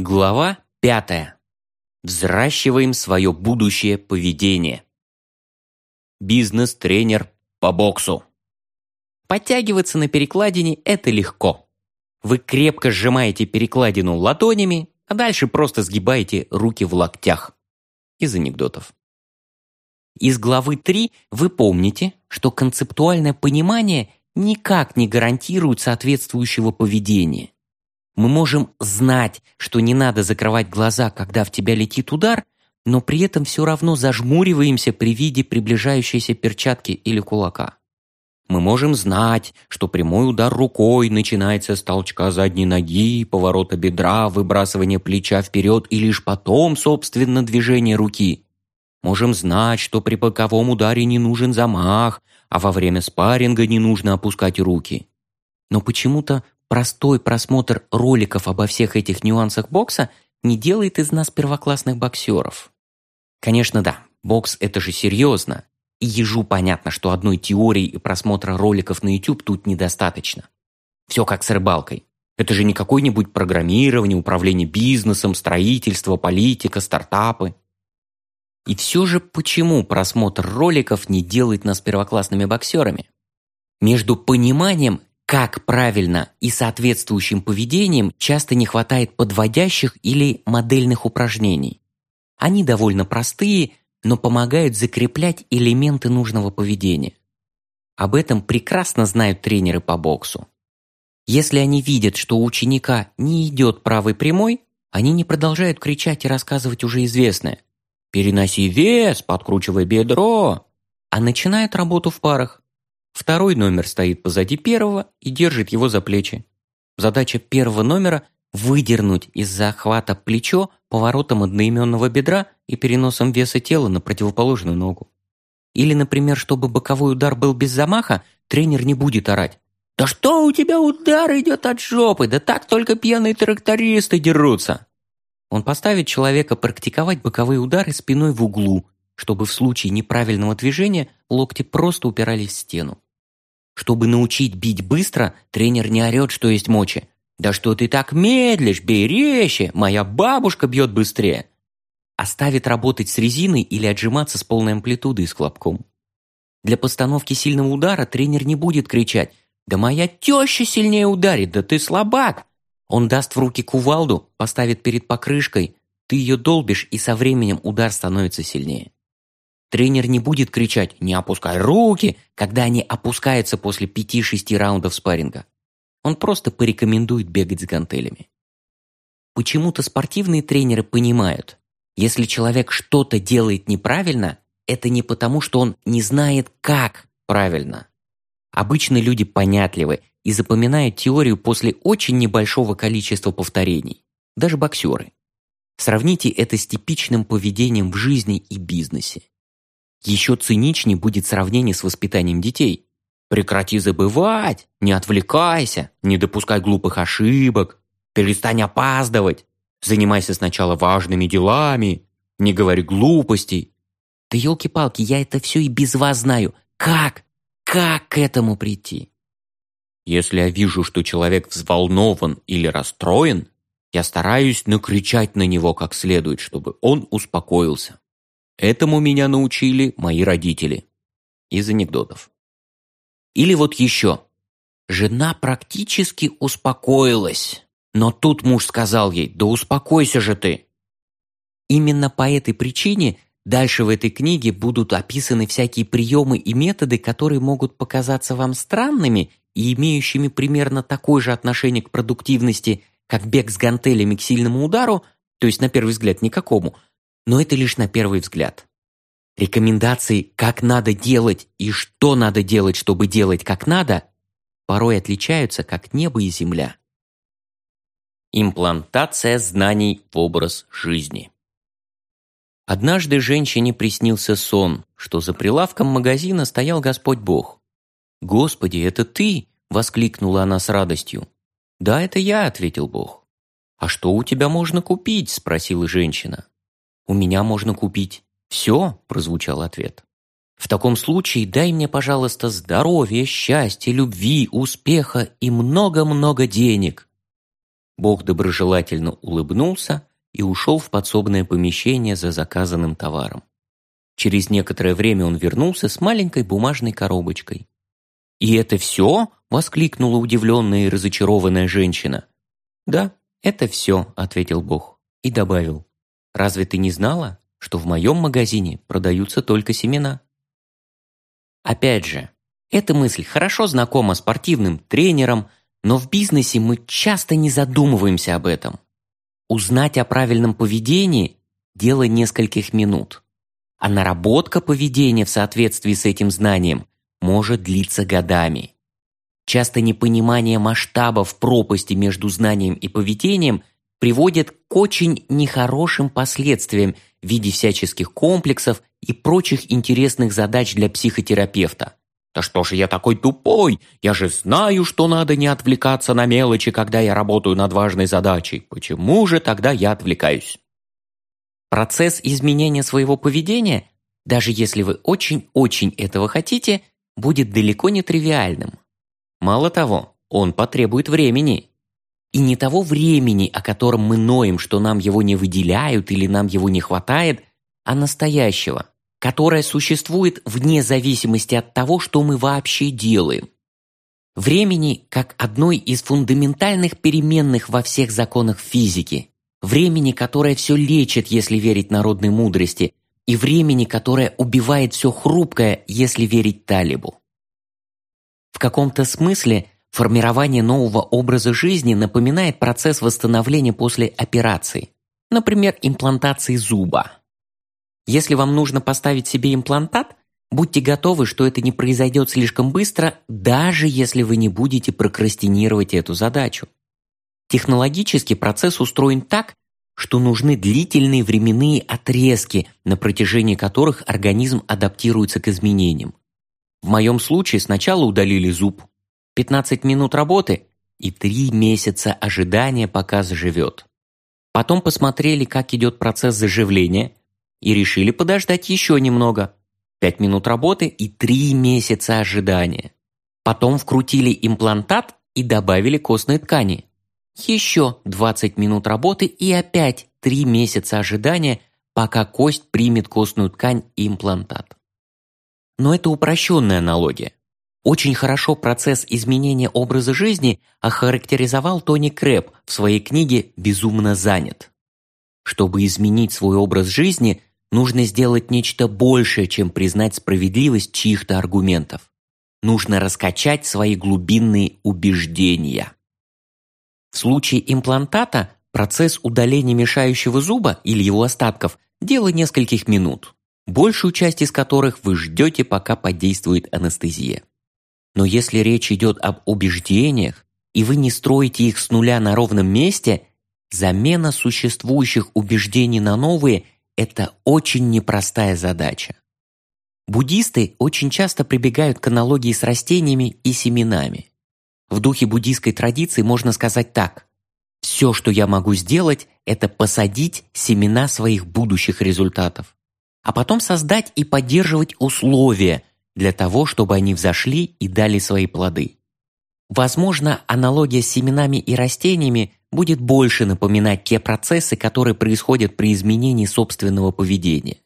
Глава пятая. Взращиваем свое будущее поведение. Бизнес-тренер по боксу. Подтягиваться на перекладине – это легко. Вы крепко сжимаете перекладину ладонями, а дальше просто сгибаете руки в локтях. Из анекдотов. Из главы 3 вы помните, что концептуальное понимание никак не гарантирует соответствующего поведения. Мы можем знать, что не надо закрывать глаза, когда в тебя летит удар, но при этом все равно зажмуриваемся при виде приближающейся перчатки или кулака. Мы можем знать, что прямой удар рукой начинается с толчка задней ноги, поворота бедра, выбрасывания плеча вперед и лишь потом, собственно, движение руки. Можем знать, что при боковом ударе не нужен замах, а во время спарринга не нужно опускать руки. Но почему-то простой просмотр роликов обо всех этих нюансах бокса не делает из нас первоклассных боксеров. Конечно, да, бокс – это же серьезно. И ежу понятно, что одной теории и просмотра роликов на YouTube тут недостаточно. Все как с рыбалкой. Это же не какое-нибудь программирование, управление бизнесом, строительство, политика, стартапы. И все же почему просмотр роликов не делает нас первоклассными боксерами? Между пониманием, как правильно и соответствующим поведением часто не хватает подводящих или модельных упражнений. Они довольно простые, но помогают закреплять элементы нужного поведения. Об этом прекрасно знают тренеры по боксу. Если они видят, что у ученика не идет правой прямой, они не продолжают кричать и рассказывать уже известное. Переноси вес, подкручивай бедро. А начинает работу в парах. Второй номер стоит позади первого и держит его за плечи. Задача первого номера – выдернуть из захвата плечо поворотом одноименного бедра и переносом веса тела на противоположную ногу. Или, например, чтобы боковой удар был без замаха, тренер не будет орать. «Да что у тебя удар идет от жопы? Да так только пьяные трактористы дерутся!» Он поставит человека практиковать боковые удары спиной в углу, чтобы в случае неправильного движения локти просто упирались в стену. Чтобы научить бить быстро, тренер не орет, что есть мочи. «Да что ты так медлишь, бей резче, моя бабушка бьет быстрее!» Оставит работать с резиной или отжиматься с полной амплитудой с хлопком. Для постановки сильного удара тренер не будет кричать «Да моя теща сильнее ударит, да ты слабак!» Он даст в руки кувалду, поставит перед покрышкой, ты ее долбишь, и со временем удар становится сильнее. Тренер не будет кричать «не опускай руки», когда они опускаются после пяти-шести раундов спарринга. Он просто порекомендует бегать с гантелями. Почему-то спортивные тренеры понимают, если человек что-то делает неправильно, это не потому, что он не знает, как правильно. Обычно люди понятливы и запоминают теорию после очень небольшого количества повторений, даже боксеры. Сравните это с типичным поведением в жизни и бизнесе. Еще циничнее будет сравнение с воспитанием детей. Прекрати забывать, не отвлекайся, не допускай глупых ошибок, перестань опаздывать, занимайся сначала важными делами, не говори глупостей. Да елки-палки, я это все и без вас знаю. Как? Как к этому прийти? Если я вижу, что человек взволнован или расстроен, я стараюсь накричать на него как следует, чтобы он успокоился. Этому меня научили мои родители. Из анекдотов. Или вот еще. Жена практически успокоилась, но тут муж сказал ей, да успокойся же ты. Именно по этой причине Дальше в этой книге будут описаны всякие приемы и методы, которые могут показаться вам странными и имеющими примерно такое же отношение к продуктивности, как бег с гантелями к сильному удару, то есть на первый взгляд никакому, но это лишь на первый взгляд. Рекомендации, как надо делать и что надо делать, чтобы делать как надо, порой отличаются как небо и земля. Имплантация знаний в образ жизни. Однажды женщине приснился сон, что за прилавком магазина стоял Господь Бог. «Господи, это ты!» – воскликнула она с радостью. «Да, это я», – ответил Бог. «А что у тебя можно купить?» – спросила женщина. «У меня можно купить все», – прозвучал ответ. «В таком случае дай мне, пожалуйста, здоровья, счастья, любви, успеха и много-много денег». Бог доброжелательно улыбнулся и ушел в подсобное помещение за заказанным товаром. Через некоторое время он вернулся с маленькой бумажной коробочкой. «И это все?» – воскликнула удивленная и разочарованная женщина. «Да, это все», – ответил Бог и добавил. «Разве ты не знала, что в моем магазине продаются только семена?» Опять же, эта мысль хорошо знакома спортивным тренерам, но в бизнесе мы часто не задумываемся об этом. Узнать о правильном поведении – дело нескольких минут а наработка поведения в соответствии с этим знанием может длиться годами. Часто непонимание масштабов пропасти между знанием и поведением приводит к очень нехорошим последствиям в виде всяческих комплексов и прочих интересных задач для психотерапевта. «Да что же я такой тупой? Я же знаю, что надо не отвлекаться на мелочи, когда я работаю над важной задачей. Почему же тогда я отвлекаюсь?» Процесс изменения своего поведения, даже если вы очень-очень этого хотите, будет далеко не тривиальным. Мало того, он потребует времени. И не того времени, о котором мы ноем, что нам его не выделяют или нам его не хватает, а настоящего, которое существует вне зависимости от того, что мы вообще делаем. Времени как одной из фундаментальных переменных во всех законах физики, времени, которое все лечит, если верить народной мудрости, и времени, которое убивает все хрупкое, если верить Талибу. В каком-то смысле формирование нового образа жизни напоминает процесс восстановления после операции, например, имплантации зуба. Если вам нужно поставить себе имплантат, будьте готовы, что это не произойдет слишком быстро, даже если вы не будете прокрастинировать эту задачу. Технологически процесс устроен так, что нужны длительные временные отрезки, на протяжении которых организм адаптируется к изменениям. В моем случае сначала удалили зуб, 15 минут работы и 3 месяца ожидания, пока заживет. Потом посмотрели, как идет процесс заживления, и решили подождать еще немного. 5 минут работы и 3 месяца ожидания. Потом вкрутили имплантат и добавили костной ткани. Еще 20 минут работы и опять 3 месяца ожидания, пока кость примет костную ткань и имплантат. Но это упрощенная аналогия. Очень хорошо процесс изменения образа жизни охарактеризовал Тони Крэб в своей книге «Безумно занят». Чтобы изменить свой образ жизни, нужно сделать нечто большее, чем признать справедливость чьих-то аргументов. Нужно раскачать свои глубинные убеждения. В случае имплантата процесс удаления мешающего зуба или его остатков – дело нескольких минут, большую часть из которых вы ждете, пока подействует анестезия. Но если речь идет об убеждениях, и вы не строите их с нуля на ровном месте, замена существующих убеждений на новые – это очень непростая задача. Буддисты очень часто прибегают к аналогии с растениями и семенами. В духе буддийской традиции можно сказать так. Все, что я могу сделать, это посадить семена своих будущих результатов, а потом создать и поддерживать условия для того, чтобы они взошли и дали свои плоды. Возможно, аналогия с семенами и растениями будет больше напоминать те процессы, которые происходят при изменении собственного поведения.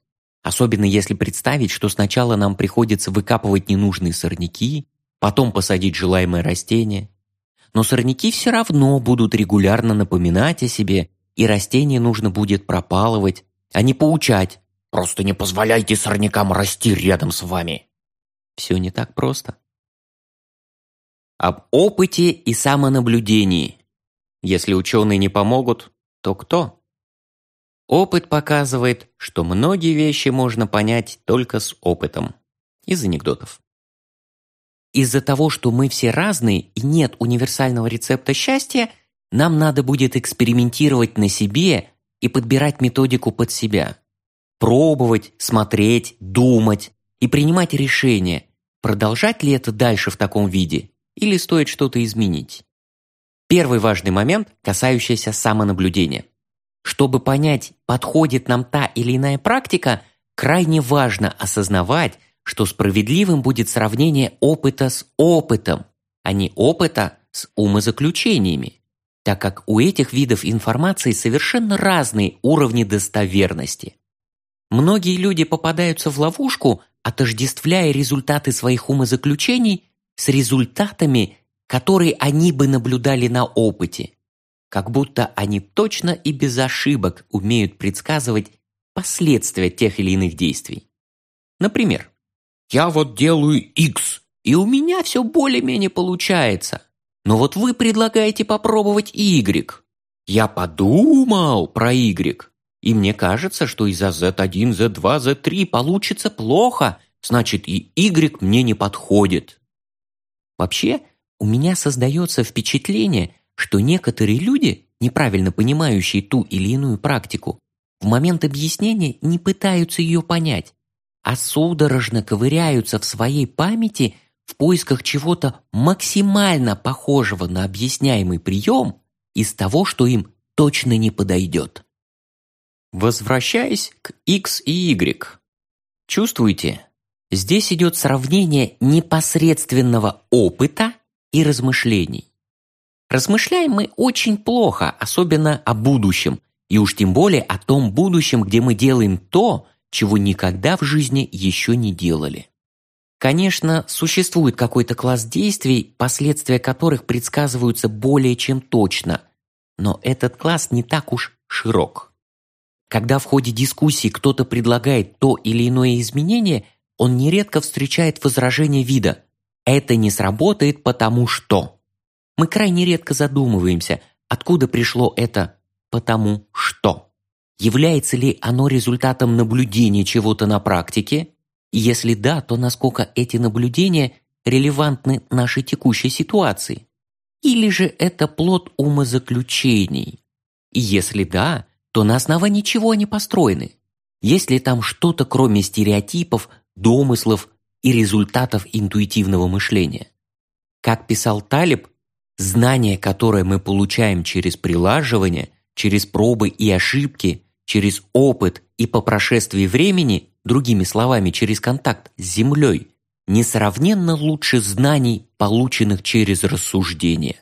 Особенно если представить, что сначала нам приходится выкапывать ненужные сорняки, потом посадить желаемое растение. Но сорняки все равно будут регулярно напоминать о себе, и растение нужно будет пропалывать, а не поучать. Просто не позволяйте сорнякам расти рядом с вами. Все не так просто. Об опыте и самонаблюдении. Если ученые не помогут, то кто? Опыт показывает, что многие вещи можно понять только с опытом. Из анекдотов. Из-за того, что мы все разные и нет универсального рецепта счастья, нам надо будет экспериментировать на себе и подбирать методику под себя. Пробовать, смотреть, думать и принимать решение, продолжать ли это дальше в таком виде или стоит что-то изменить. Первый важный момент, касающийся самонаблюдения. Чтобы понять, подходит нам та или иная практика, крайне важно осознавать, что справедливым будет сравнение опыта с опытом, а не опыта с умозаключениями. так как у этих видов информации совершенно разные уровни достоверности. Многие люди попадаются в ловушку, отождествляя результаты своих умозаключений с результатами, которые они бы наблюдали на опыте, как будто они точно и без ошибок умеют предсказывать последствия тех или иных действий. Например, «Я вот делаю X, и у меня все более-менее получается, но вот вы предлагаете попробовать Y. Я подумал про Y, и мне кажется, что из-за Z1, Z2, Z3 получится плохо, значит и Y мне не подходит». Вообще, у меня создается впечатление, что некоторые люди, неправильно понимающие ту или иную практику, в момент объяснения не пытаются ее понять, а судорожно ковыряются в своей памяти в поисках чего-то максимально похожего на объясняемый прием из того, что им точно не подойдет. Возвращаясь к X и Y. Чувствуете? Здесь идет сравнение непосредственного опыта и размышлений. Размышляем мы очень плохо, особенно о будущем, и уж тем более о том будущем, где мы делаем то, чего никогда в жизни еще не делали. Конечно, существует какой-то класс действий, последствия которых предсказываются более чем точно, но этот класс не так уж широк. Когда в ходе дискуссии кто-то предлагает то или иное изменение, он нередко встречает возражение вида «это не сработает, потому что». Мы крайне редко задумываемся, откуда пришло это «потому что». Является ли оно результатом наблюдения чего-то на практике? Если да, то насколько эти наблюдения релевантны нашей текущей ситуации? Или же это плод умозаключений? И если да, то на основании чего они построены? Есть ли там что-то кроме стереотипов, домыслов и результатов интуитивного мышления? Как писал Талиб, знание, которое мы получаем через прилаживание – через пробы и ошибки, через опыт и по прошествии времени, другими словами, через контакт с Землей, несравненно лучше знаний, полученных через рассуждение.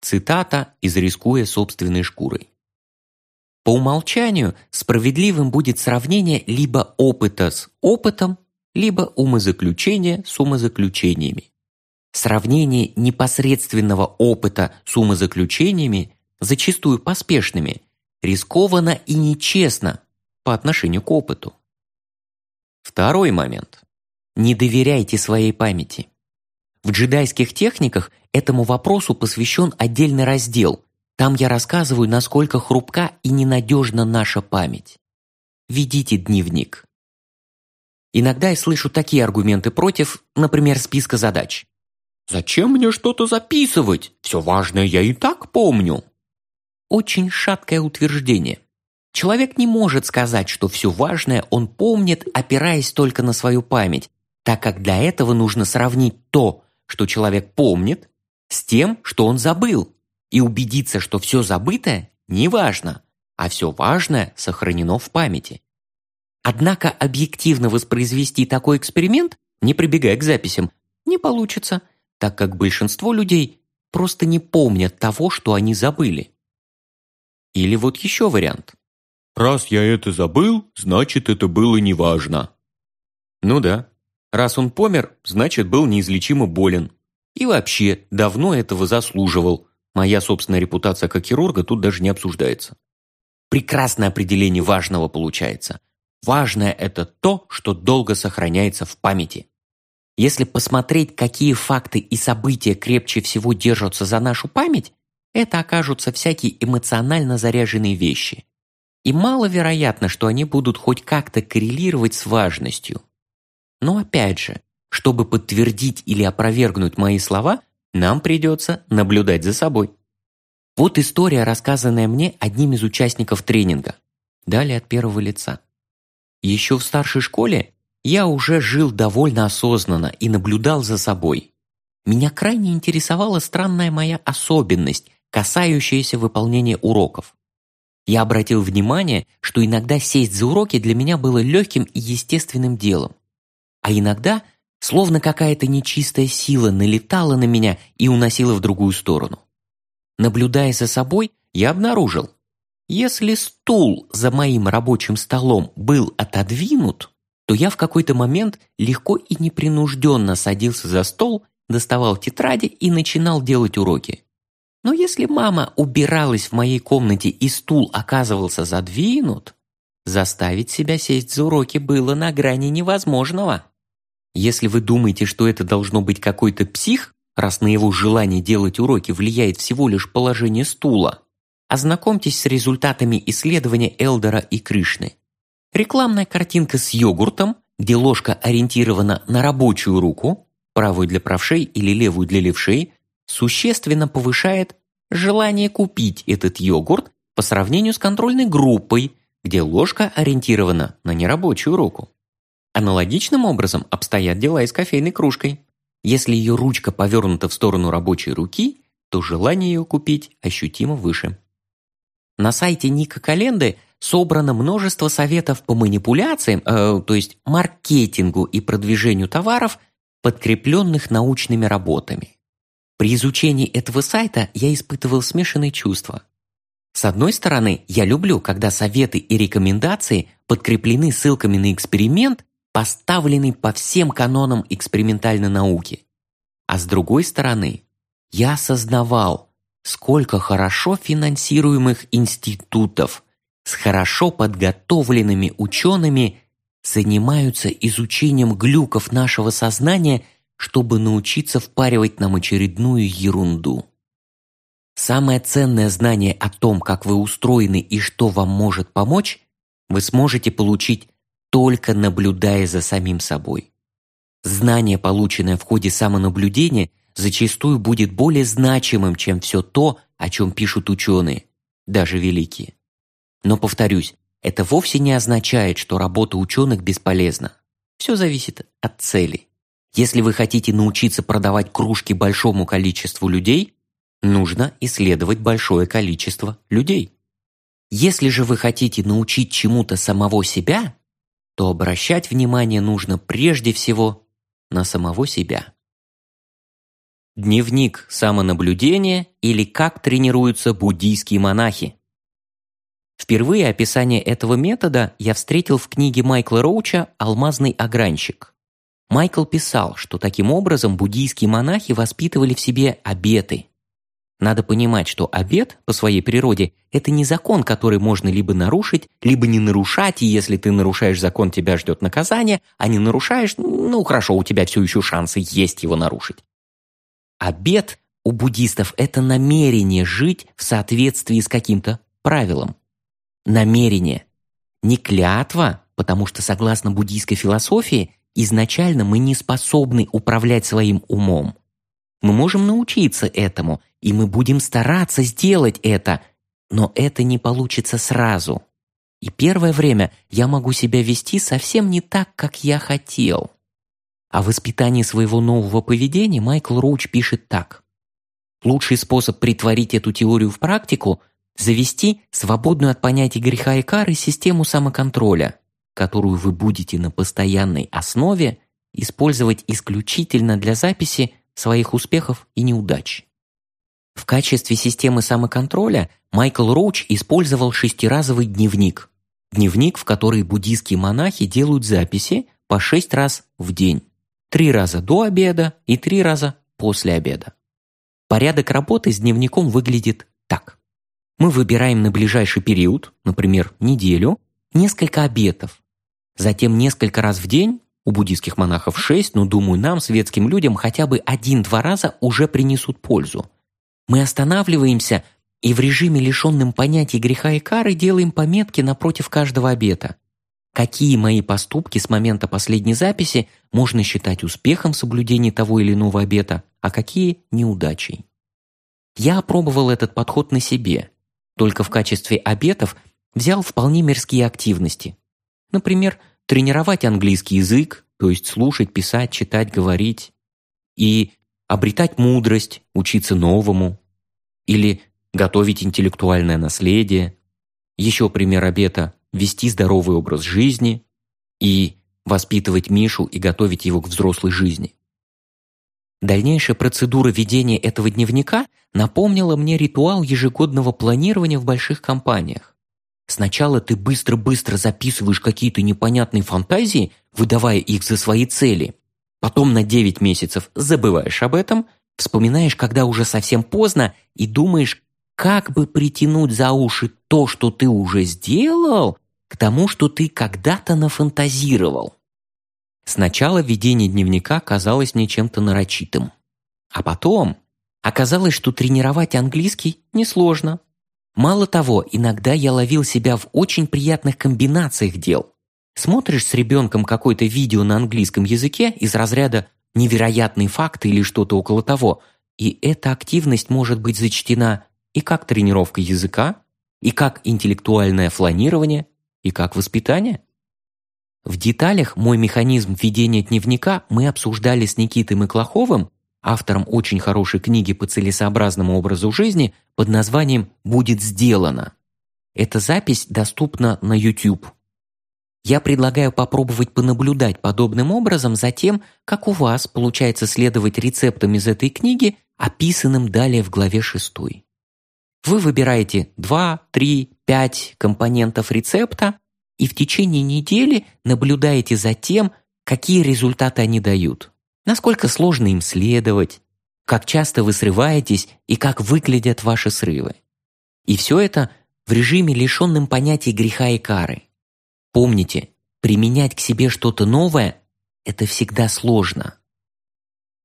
Цитата из «Рискуя собственной шкурой». По умолчанию справедливым будет сравнение либо опыта с опытом, либо умозаключения с умозаключениями. Сравнение непосредственного опыта с умозаключениями зачастую поспешными, рискованно и нечестно по отношению к опыту. Второй момент. Не доверяйте своей памяти. В джедайских техниках этому вопросу посвящен отдельный раздел. Там я рассказываю, насколько хрупка и ненадежна наша память. Ведите дневник. Иногда я слышу такие аргументы против, например, списка задач. «Зачем мне что-то записывать? Все важное я и так помню» очень шаткое утверждение. Человек не может сказать, что все важное он помнит, опираясь только на свою память, так как для этого нужно сравнить то, что человек помнит, с тем, что он забыл, и убедиться, что все забытое не важно, а все важное сохранено в памяти. Однако объективно воспроизвести такой эксперимент, не прибегая к записям, не получится, так как большинство людей просто не помнят того, что они забыли. Или вот еще вариант. «Раз я это забыл, значит, это было неважно». Ну да. Раз он помер, значит, был неизлечимо болен. И вообще, давно этого заслуживал. Моя собственная репутация как хирурга тут даже не обсуждается. Прекрасное определение важного получается. Важное – это то, что долго сохраняется в памяти. Если посмотреть, какие факты и события крепче всего держатся за нашу память, это окажутся всякие эмоционально заряженные вещи. И маловероятно, что они будут хоть как-то коррелировать с важностью. Но опять же, чтобы подтвердить или опровергнуть мои слова, нам придется наблюдать за собой. Вот история, рассказанная мне одним из участников тренинга. Далее от первого лица. Еще в старшей школе я уже жил довольно осознанно и наблюдал за собой. Меня крайне интересовала странная моя особенность касающиеся выполнения уроков. Я обратил внимание, что иногда сесть за уроки для меня было легким и естественным делом. А иногда, словно какая-то нечистая сила налетала на меня и уносила в другую сторону. Наблюдая за собой, я обнаружил, если стул за моим рабочим столом был отодвинут, то я в какой-то момент легко и непринужденно садился за стол, доставал тетради и начинал делать уроки. Но если мама убиралась в моей комнате и стул оказывался задвинут, заставить себя сесть за уроки было на грани невозможного. Если вы думаете, что это должно быть какой-то псих, раз на его желание делать уроки влияет всего лишь положение стула, ознакомьтесь с результатами исследования Элдера и Кришны. Рекламная картинка с йогуртом, где ложка ориентирована на рабочую руку, правую для правшей или левую для левшей, существенно повышает желание купить этот йогурт по сравнению с контрольной группой, где ложка ориентирована на нерабочую руку. Аналогичным образом обстоят дела и с кофейной кружкой. Если ее ручка повернута в сторону рабочей руки, то желание ее купить ощутимо выше. На сайте Ника Календы собрано множество советов по манипуляциям, э, то есть маркетингу и продвижению товаров, подкрепленных научными работами. При изучении этого сайта я испытывал смешанные чувства. С одной стороны, я люблю, когда советы и рекомендации подкреплены ссылками на эксперимент, поставленный по всем канонам экспериментальной науки. А с другой стороны, я осознавал, сколько хорошо финансируемых институтов с хорошо подготовленными учеными занимаются изучением глюков нашего сознания – чтобы научиться впаривать нам очередную ерунду. Самое ценное знание о том, как вы устроены и что вам может помочь, вы сможете получить только наблюдая за самим собой. Знание, полученное в ходе самонаблюдения, зачастую будет более значимым, чем все то, о чем пишут ученые, даже великие. Но, повторюсь, это вовсе не означает, что работа ученых бесполезна. Все зависит от цели. Если вы хотите научиться продавать кружки большому количеству людей, нужно исследовать большое количество людей. Если же вы хотите научить чему-то самого себя, то обращать внимание нужно прежде всего на самого себя. Дневник самонаблюдения или как тренируются буддийские монахи. Впервые описание этого метода я встретил в книге Майкла Роуча «Алмазный огранщик». Майкл писал, что таким образом буддийские монахи воспитывали в себе обеты. Надо понимать, что обет по своей природе – это не закон, который можно либо нарушить, либо не нарушать, и если ты нарушаешь закон, тебя ждет наказание, а не нарушаешь, ну хорошо, у тебя все еще шансы есть его нарушить. Обет у буддистов – это намерение жить в соответствии с каким-то правилом. Намерение. Не клятва, потому что согласно буддийской философии Изначально мы не способны управлять своим умом. Мы можем научиться этому, и мы будем стараться сделать это, но это не получится сразу. И первое время я могу себя вести совсем не так, как я хотел. О воспитании своего нового поведения Майкл Роуч пишет так. Лучший способ притворить эту теорию в практику – завести свободную от понятия греха и кары систему самоконтроля которую вы будете на постоянной основе использовать исключительно для записи своих успехов и неудач. В качестве системы самоконтроля Майкл Роуч использовал шестиразовый дневник. Дневник, в который буддийские монахи делают записи по шесть раз в день. Три раза до обеда и три раза после обеда. Порядок работы с дневником выглядит так. Мы выбираем на ближайший период, например, неделю, несколько обетов, Затем несколько раз в день, у буддийских монахов шесть, но, думаю, нам, светским людям, хотя бы один-два раза уже принесут пользу. Мы останавливаемся и в режиме, лишенным понятий греха и кары, делаем пометки напротив каждого обета. Какие мои поступки с момента последней записи можно считать успехом в соблюдении того или иного обета, а какие – неудачей. Я опробовал этот подход на себе, только в качестве обетов взял вполне мирские активности. Например, тренировать английский язык, то есть слушать, писать, читать, говорить, и обретать мудрость, учиться новому, или готовить интеллектуальное наследие. Еще пример обета – вести здоровый образ жизни и воспитывать Мишу и готовить его к взрослой жизни. Дальнейшая процедура ведения этого дневника напомнила мне ритуал ежегодного планирования в больших компаниях. Сначала ты быстро-быстро записываешь какие-то непонятные фантазии, выдавая их за свои цели. Потом на 9 месяцев забываешь об этом, вспоминаешь, когда уже совсем поздно, и думаешь, как бы притянуть за уши то, что ты уже сделал, к тому, что ты когда-то нафантазировал. Сначала ведение дневника казалось мне чем-то нарочитым. А потом оказалось, что тренировать английский несложно. Мало того, иногда я ловил себя в очень приятных комбинациях дел. Смотришь с ребенком какое-то видео на английском языке из разряда «невероятные факты» или что-то около того, и эта активность может быть зачтена и как тренировка языка, и как интеллектуальное фланирование, и как воспитание. В деталях мой механизм ведения дневника мы обсуждали с Никитой Маклаховым, автором очень хорошей книги по целесообразному образу жизни под названием «Будет сделано». Эта запись доступна на YouTube. Я предлагаю попробовать понаблюдать подобным образом за тем, как у вас получается следовать рецептам из этой книги, описанным далее в главе 6. Вы выбираете 2, 3, 5 компонентов рецепта и в течение недели наблюдаете за тем, какие результаты они дают, насколько сложно им следовать, как часто вы срываетесь и как выглядят ваши срывы. И все это в режиме, лишенном понятий греха и кары. Помните, применять к себе что-то новое – это всегда сложно.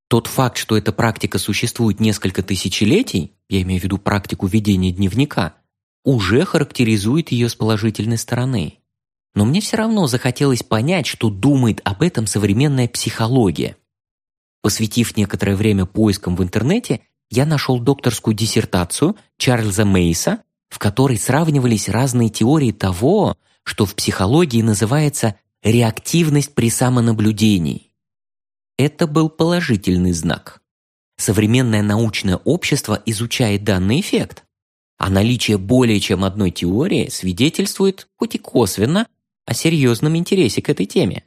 Тот факт, что эта практика существует несколько тысячелетий, я имею в виду практику ведения дневника, уже характеризует ее с положительной стороны. Но мне все равно захотелось понять, что думает об этом современная психология. Посвятив некоторое время поискам в интернете, я нашел докторскую диссертацию Чарльза Мейса, в которой сравнивались разные теории того, что в психологии называется реактивность при самонаблюдении. Это был положительный знак. Современное научное общество изучает данный эффект, а наличие более чем одной теории свидетельствует, хоть и косвенно, о серьезном интересе к этой теме.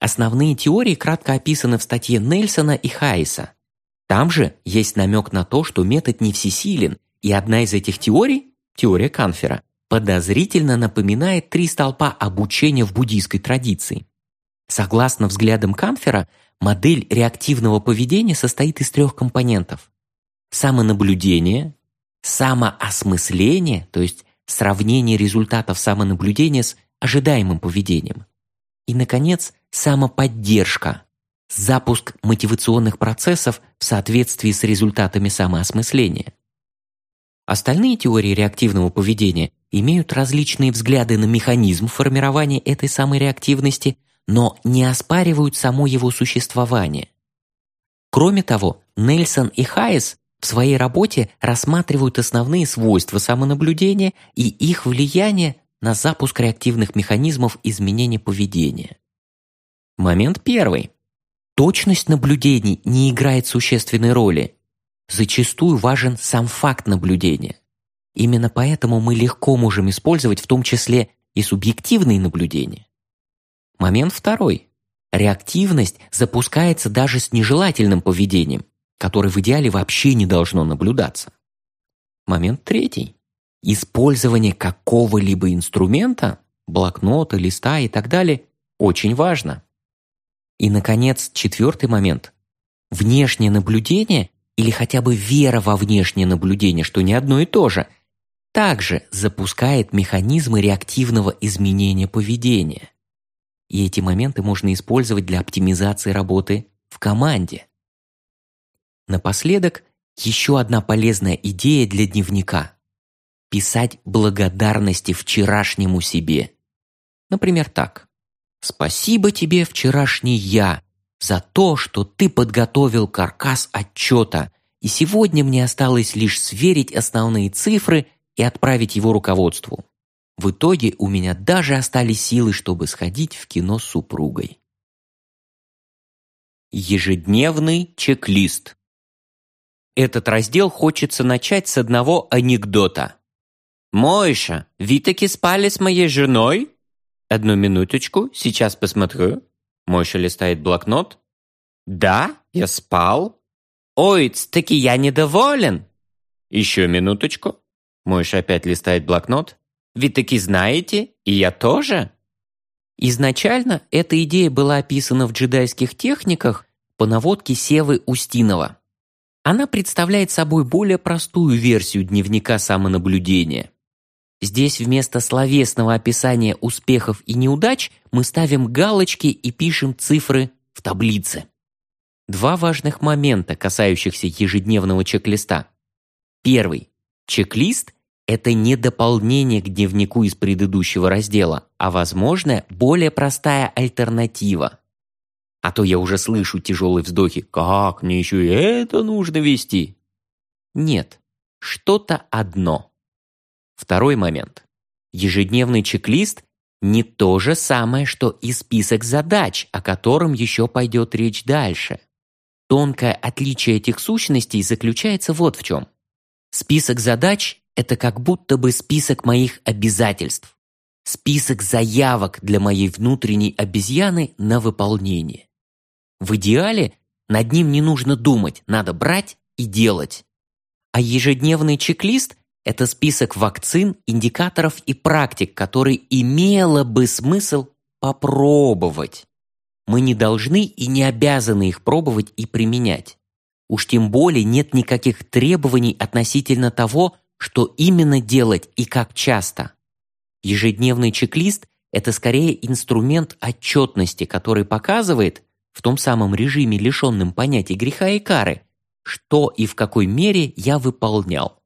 Основные теории кратко описаны в статье Нельсона и Хайса. Там же есть намек на то, что метод не всесилен, и одна из этих теорий, теория Канфера, подозрительно напоминает три столпа обучения в буддийской традиции. Согласно взглядам Канфера, Модель реактивного поведения состоит из трех компонентов. Самонаблюдение, самоосмысление, то есть сравнение результатов самонаблюдения с ожидаемым поведением. И, наконец, самоподдержка, запуск мотивационных процессов в соответствии с результатами самоосмысления. Остальные теории реактивного поведения имеют различные взгляды на механизм формирования этой самой реактивности – но не оспаривают само его существование. Кроме того, Нельсон и Хайес в своей работе рассматривают основные свойства самонаблюдения и их влияние на запуск реактивных механизмов изменения поведения. Момент первый. Точность наблюдений не играет существенной роли. Зачастую важен сам факт наблюдения. Именно поэтому мы легко можем использовать в том числе и субъективные наблюдения. Момент второй. Реактивность запускается даже с нежелательным поведением, которое в идеале вообще не должно наблюдаться. Момент третий. Использование какого-либо инструмента, блокнота, листа и так далее, очень важно. И, наконец, четвертый момент. Внешнее наблюдение или хотя бы вера во внешнее наблюдение, что не одно и то же, также запускает механизмы реактивного изменения поведения и эти моменты можно использовать для оптимизации работы в команде. Напоследок, еще одна полезная идея для дневника – писать благодарности вчерашнему себе. Например, так. «Спасибо тебе, вчерашний я, за то, что ты подготовил каркас отчета, и сегодня мне осталось лишь сверить основные цифры и отправить его руководству. В итоге у меня даже остались силы, чтобы сходить в кино с супругой. Ежедневный чек-лист. Этот раздел хочется начать с одного анекдота. «Мойша, вы таки спали с моей женой?» «Одну минуточку, сейчас посмотрю». Мойша листает блокнот. «Да, Я спал? Ой, таки я недоволен. Еще минуточку. Мойша опять листает блокнот. Вы таки знаете, и я тоже. Изначально эта идея была описана в джедайских техниках по наводке Севы Устинова. Она представляет собой более простую версию дневника самонаблюдения. Здесь вместо словесного описания успехов и неудач мы ставим галочки и пишем цифры в таблице. Два важных момента, касающихся ежедневного чек-листа. Первый. Чек-лист – это не дополнение к дневнику из предыдущего раздела, а, возможно, более простая альтернатива. А то я уже слышу тяжелые вздохи «Как, мне еще и это нужно вести?» Нет, что-то одно. Второй момент. Ежедневный чек-лист не то же самое, что и список задач, о котором еще пойдет речь дальше. Тонкое отличие этих сущностей заключается вот в чем. Список задач – это как будто бы список моих обязательств. Список заявок для моей внутренней обезьяны на выполнение. В идеале над ним не нужно думать, надо брать и делать. А ежедневный чек-лист – это список вакцин, индикаторов и практик, которые имело бы смысл попробовать. Мы не должны и не обязаны их пробовать и применять. Уж тем более нет никаких требований относительно того, что именно делать и как часто. Ежедневный чек-лист – это скорее инструмент отчетности, который показывает, в том самом режиме, лишенном понятий греха и кары, что и в какой мере я выполнял.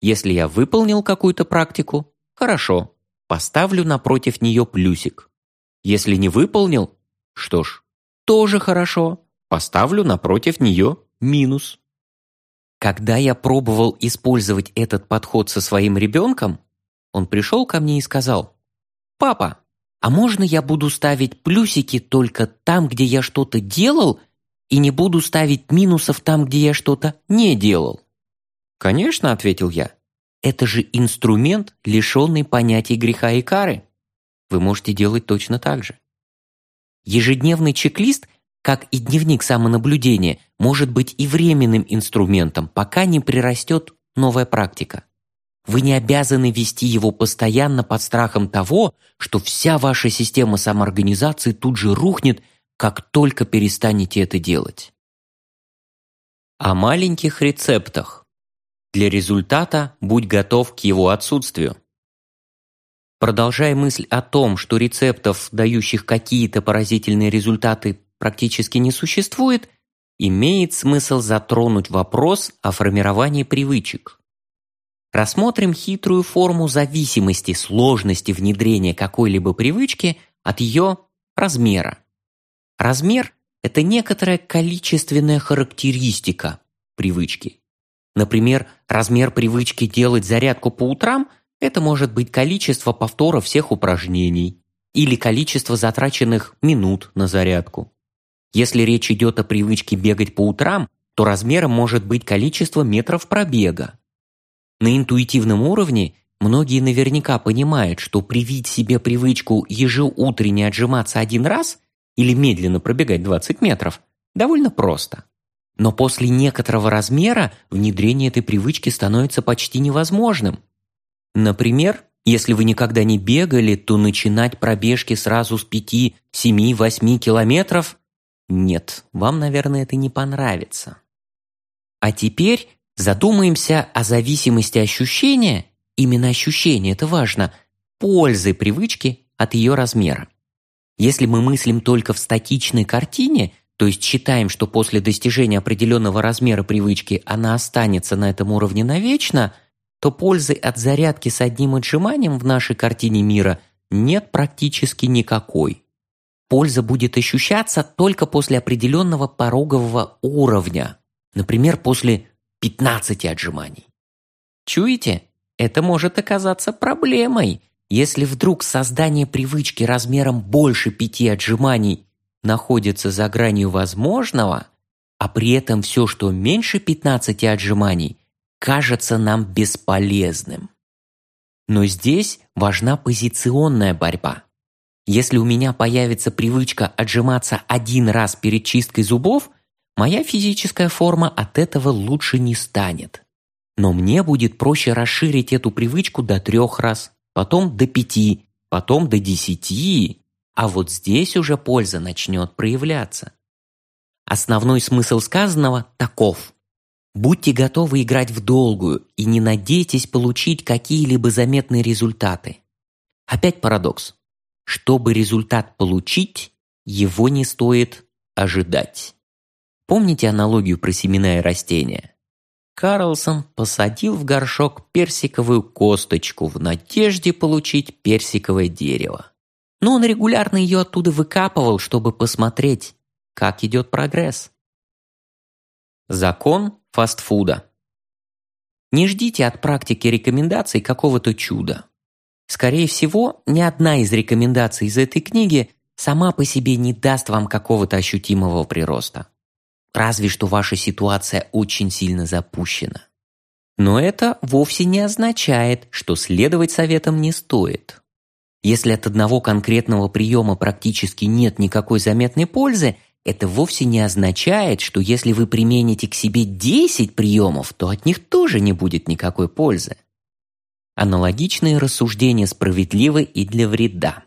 Если я выполнил какую-то практику, хорошо, поставлю напротив нее плюсик. Если не выполнил, что ж, тоже хорошо, поставлю напротив нее минус. Когда я пробовал использовать этот подход со своим ребенком, он пришел ко мне и сказал, «Папа, а можно я буду ставить плюсики только там, где я что-то делал, и не буду ставить минусов там, где я что-то не делал?» «Конечно», — ответил я, «это же инструмент, лишенный понятий греха и кары. Вы можете делать точно так же». Ежедневный чек-лист, как и дневник самонаблюдения, может быть и временным инструментом, пока не прирастет новая практика. Вы не обязаны вести его постоянно под страхом того, что вся ваша система самоорганизации тут же рухнет, как только перестанете это делать. О маленьких рецептах. Для результата будь готов к его отсутствию. Продолжая мысль о том, что рецептов, дающих какие-то поразительные результаты, практически не существует, имеет смысл затронуть вопрос о формировании привычек. Рассмотрим хитрую форму зависимости сложности внедрения какой-либо привычки от ее размера. Размер – это некоторая количественная характеристика привычки. Например, размер привычки делать зарядку по утрам – это может быть количество повторов всех упражнений или количество затраченных минут на зарядку. Если речь идет о привычке бегать по утрам, то размером может быть количество метров пробега. На интуитивном уровне многие наверняка понимают, что привить себе привычку ежеутренне отжиматься один раз или медленно пробегать 20 метров довольно просто. Но после некоторого размера внедрение этой привычки становится почти невозможным – Например, если вы никогда не бегали, то начинать пробежки сразу с 5, 7, 8 километров нет, вам, наверное, это не понравится. А теперь задумаемся о зависимости ощущения, именно ощущение, это важно, пользы привычки от ее размера. Если мы мыслим только в статичной картине, то есть считаем, что после достижения определенного размера привычки она останется на этом уровне навечно, то пользы от зарядки с одним отжиманием в нашей картине мира нет практически никакой. Польза будет ощущаться только после определенного порогового уровня, например, после 15 отжиманий. Чуете? Это может оказаться проблемой, если вдруг создание привычки размером больше 5 отжиманий находится за гранью возможного, а при этом все, что меньше 15 отжиманий, кажется нам бесполезным. Но здесь важна позиционная борьба. Если у меня появится привычка отжиматься один раз перед чисткой зубов, моя физическая форма от этого лучше не станет. Но мне будет проще расширить эту привычку до трех раз, потом до пяти, потом до десяти, а вот здесь уже польза начнет проявляться. Основной смысл сказанного таков. Будьте готовы играть в долгую и не надейтесь получить какие-либо заметные результаты. Опять парадокс. Чтобы результат получить, его не стоит ожидать. Помните аналогию про семена и растения? Карлсон посадил в горшок персиковую косточку в надежде получить персиковое дерево. Но он регулярно ее оттуда выкапывал, чтобы посмотреть, как идет прогресс. Закон фастфуда. Не ждите от практики рекомендаций какого-то чуда. Скорее всего, ни одна из рекомендаций из этой книги сама по себе не даст вам какого-то ощутимого прироста. Разве что ваша ситуация очень сильно запущена. Но это вовсе не означает, что следовать советам не стоит. Если от одного конкретного приема практически нет никакой заметной пользы, это вовсе не означает, что если вы примените к себе 10 приемов, то от них тоже не будет никакой пользы. Аналогичные рассуждения справедливы и для вреда.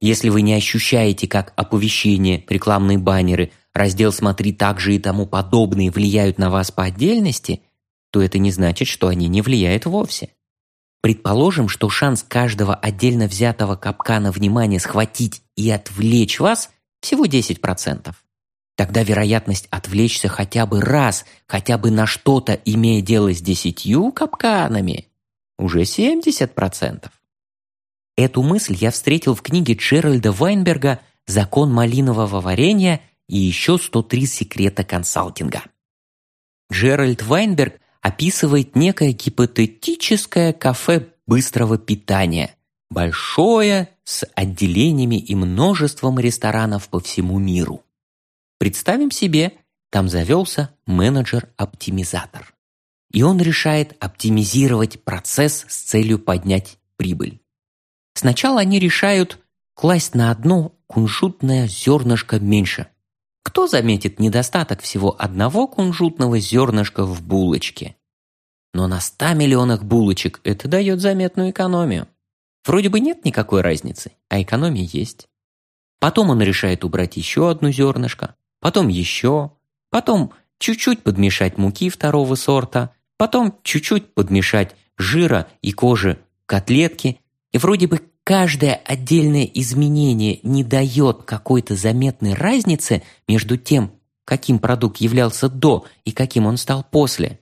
Если вы не ощущаете, как оповещения, рекламные баннеры – раздел «Смотри также» и тому подобные влияют на вас по отдельности, то это не значит, что они не влияют вовсе. Предположим, что шанс каждого отдельно взятого капкана внимания схватить и отвлечь вас всего 10%. Тогда вероятность отвлечься хотя бы раз, хотя бы на что-то, имея дело с десятью капканами, уже 70%. Эту мысль я встретил в книге Джеральда Вайнберга «Закон малинового варенья» и еще 103 секрета консалтинга. Джеральд Вайнберг описывает некое гипотетическое кафе быстрого питания, большое, с отделениями и множеством ресторанов по всему миру. Представим себе, там завелся менеджер-оптимизатор. И он решает оптимизировать процесс с целью поднять прибыль. Сначала они решают класть на одно кунжутное зернышко меньше, кто заметит недостаток всего одного кунжутного зернышка в булочке? Но на 100 миллионах булочек это дает заметную экономию. Вроде бы нет никакой разницы, а экономия есть. Потом он решает убрать еще одно зернышко, потом еще, потом чуть-чуть подмешать муки второго сорта, потом чуть-чуть подмешать жира и кожи котлетки, и вроде бы каждое отдельное изменение не дает какой-то заметной разницы между тем, каким продукт являлся до и каким он стал после.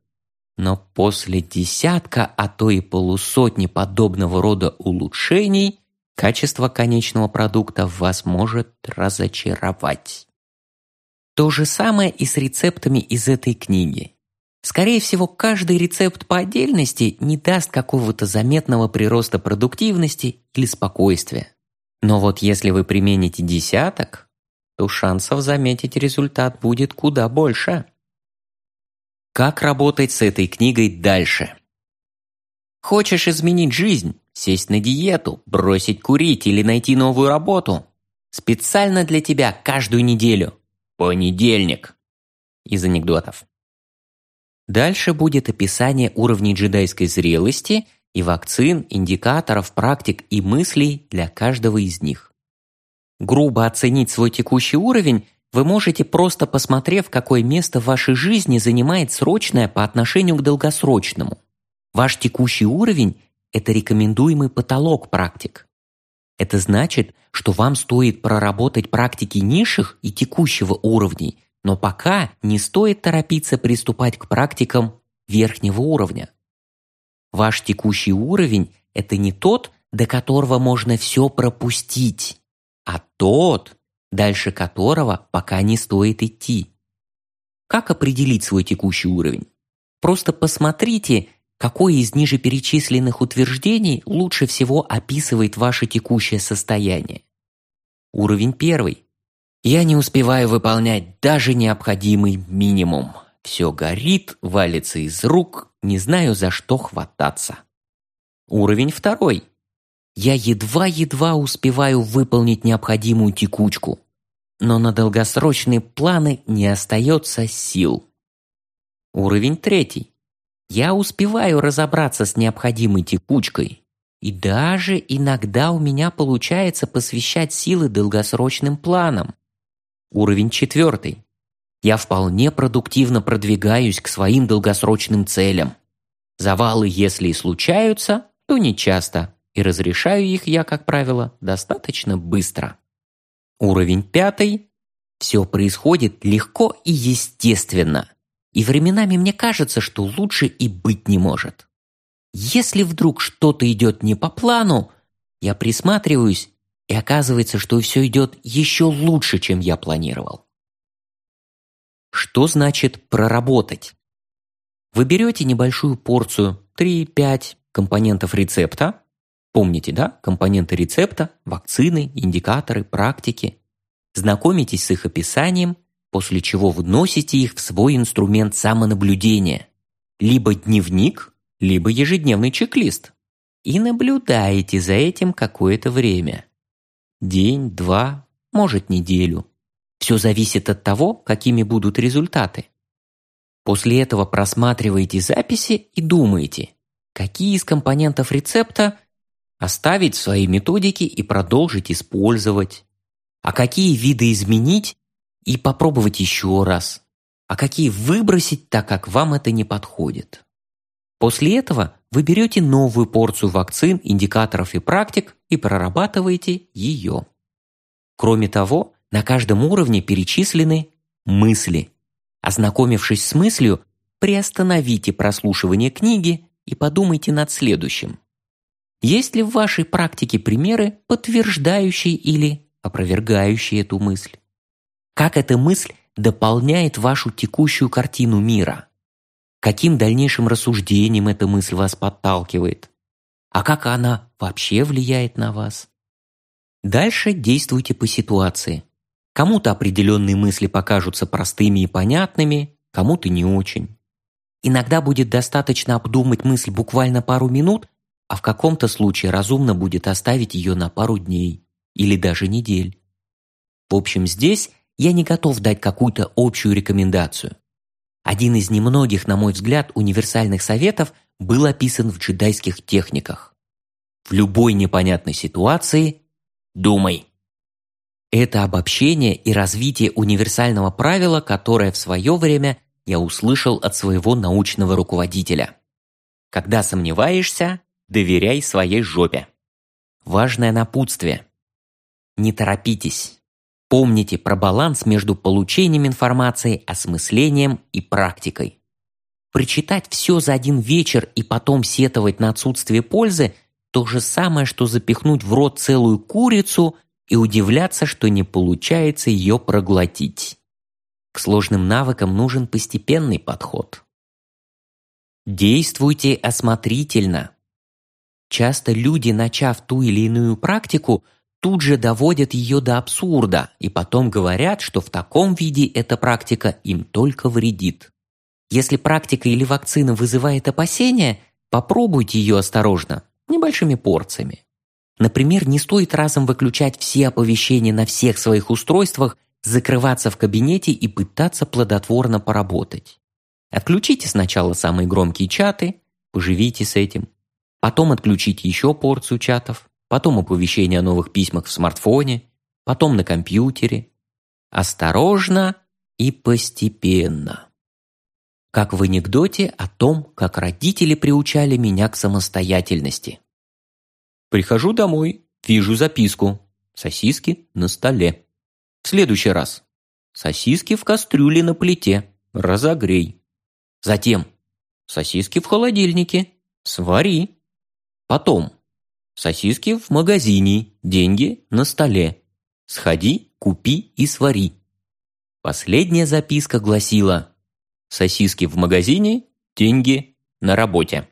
Но после десятка, а то и полусотни подобного рода улучшений, качество конечного продукта вас может разочаровать. То же самое и с рецептами из этой книги. Скорее всего, каждый рецепт по отдельности не даст какого-то заметного прироста продуктивности или спокойствия. Но вот если вы примените десяток, то шансов заметить результат будет куда больше. Как работать с этой книгой дальше? Хочешь изменить жизнь, сесть на диету, бросить курить или найти новую работу? Специально для тебя каждую неделю. Понедельник. Из анекдотов. Дальше будет описание уровней джедайской зрелости и вакцин, индикаторов, практик и мыслей для каждого из них. Грубо оценить свой текущий уровень вы можете просто посмотрев, какое место в вашей жизни занимает срочное по отношению к долгосрочному. Ваш текущий уровень – это рекомендуемый потолок практик. Это значит, что вам стоит проработать практики низших и текущего уровней – но пока не стоит торопиться приступать к практикам верхнего уровня. Ваш текущий уровень – это не тот, до которого можно все пропустить, а тот, дальше которого пока не стоит идти. Как определить свой текущий уровень? Просто посмотрите, какое из ниже перечисленных утверждений лучше всего описывает ваше текущее состояние. Уровень первый. Я не успеваю выполнять даже необходимый минимум. Все горит, валится из рук, не знаю, за что хвататься. Уровень второй. Я едва-едва успеваю выполнить необходимую текучку. но на долгосрочные планы не остается сил. Уровень третий. Я успеваю разобраться с необходимой текучкой, и даже иногда у меня получается посвящать силы долгосрочным планам. Уровень четвертый. Я вполне продуктивно продвигаюсь к своим долгосрочным целям. Завалы, если и случаются, то не часто, и разрешаю их я, как правило, достаточно быстро. Уровень пятый. Все происходит легко и естественно. И временами мне кажется, что лучше и быть не может. Если вдруг что-то идет не по плану, я присматриваюсь, и оказывается, что все идет еще лучше, чем я планировал. Что значит «проработать»? Вы берете небольшую порцию, 3-5 компонентов рецепта, Помните, да, компоненты рецепта, вакцины, индикаторы, практики. Знакомитесь с их описанием, после чего вносите их в свой инструмент самонаблюдения. Либо дневник, либо ежедневный чек-лист. И наблюдаете за этим какое-то время. День, два, может неделю. Все зависит от того, какими будут результаты. После этого просматриваете записи и думаете, какие из компонентов рецепта оставить свои методики и продолжить использовать. А какие виды изменить и попробовать еще раз. А какие выбросить, так как вам это не подходит. После этого вы берете новую порцию вакцин, индикаторов и практик и прорабатываете ее. Кроме того, на каждом уровне перечислены мысли. Ознакомившись с мыслью, приостановите прослушивание книги и подумайте над следующим. Есть ли в вашей практике примеры, подтверждающие или опровергающие эту мысль? Как эта мысль дополняет вашу текущую картину мира? Каким дальнейшим рассуждением эта мысль вас подталкивает? А как она вообще влияет на вас? Дальше действуйте по ситуации. Кому-то определенные мысли покажутся простыми и понятными, кому-то не очень. Иногда будет достаточно обдумать мысль буквально пару минут, а в каком-то случае разумно будет оставить ее на пару дней или даже недель. В общем, здесь я не готов дать какую-то общую рекомендацию. Один из немногих, на мой взгляд, универсальных советов был описан в джедайских техниках. В любой непонятной ситуации думай. Это обобщение и развитие универсального правила, которое в свое время я услышал от своего научного руководителя. Когда сомневаешься, Доверяй своей жопе. Важное напутствие. Не торопитесь. Помните про баланс между получением информации, осмыслением и практикой. Прочитать все за один вечер и потом сетовать на отсутствие пользы – то же самое, что запихнуть в рот целую курицу и удивляться, что не получается ее проглотить. К сложным навыкам нужен постепенный подход. Действуйте осмотрительно. Часто люди, начав ту или иную практику, тут же доводят ее до абсурда и потом говорят, что в таком виде эта практика им только вредит. Если практика или вакцина вызывает опасения, попробуйте ее осторожно, небольшими порциями. Например, не стоит разом выключать все оповещения на всех своих устройствах, закрываться в кабинете и пытаться плодотворно поработать. Отключите сначала самые громкие чаты, поживите с этим потом отключить еще порцию чатов, потом оповещение о новых письмах в смартфоне, потом на компьютере. Осторожно и постепенно. Как в анекдоте о том, как родители приучали меня к самостоятельности. Прихожу домой, вижу записку. Сосиски на столе. В следующий раз. Сосиски в кастрюле на плите. Разогрей. Затем. Сосиски в холодильнике. Свари. Потом. Сосиски в магазине, деньги на столе. Сходи, купи и свари. Последняя записка гласила «Сосиски в магазине, деньги на работе».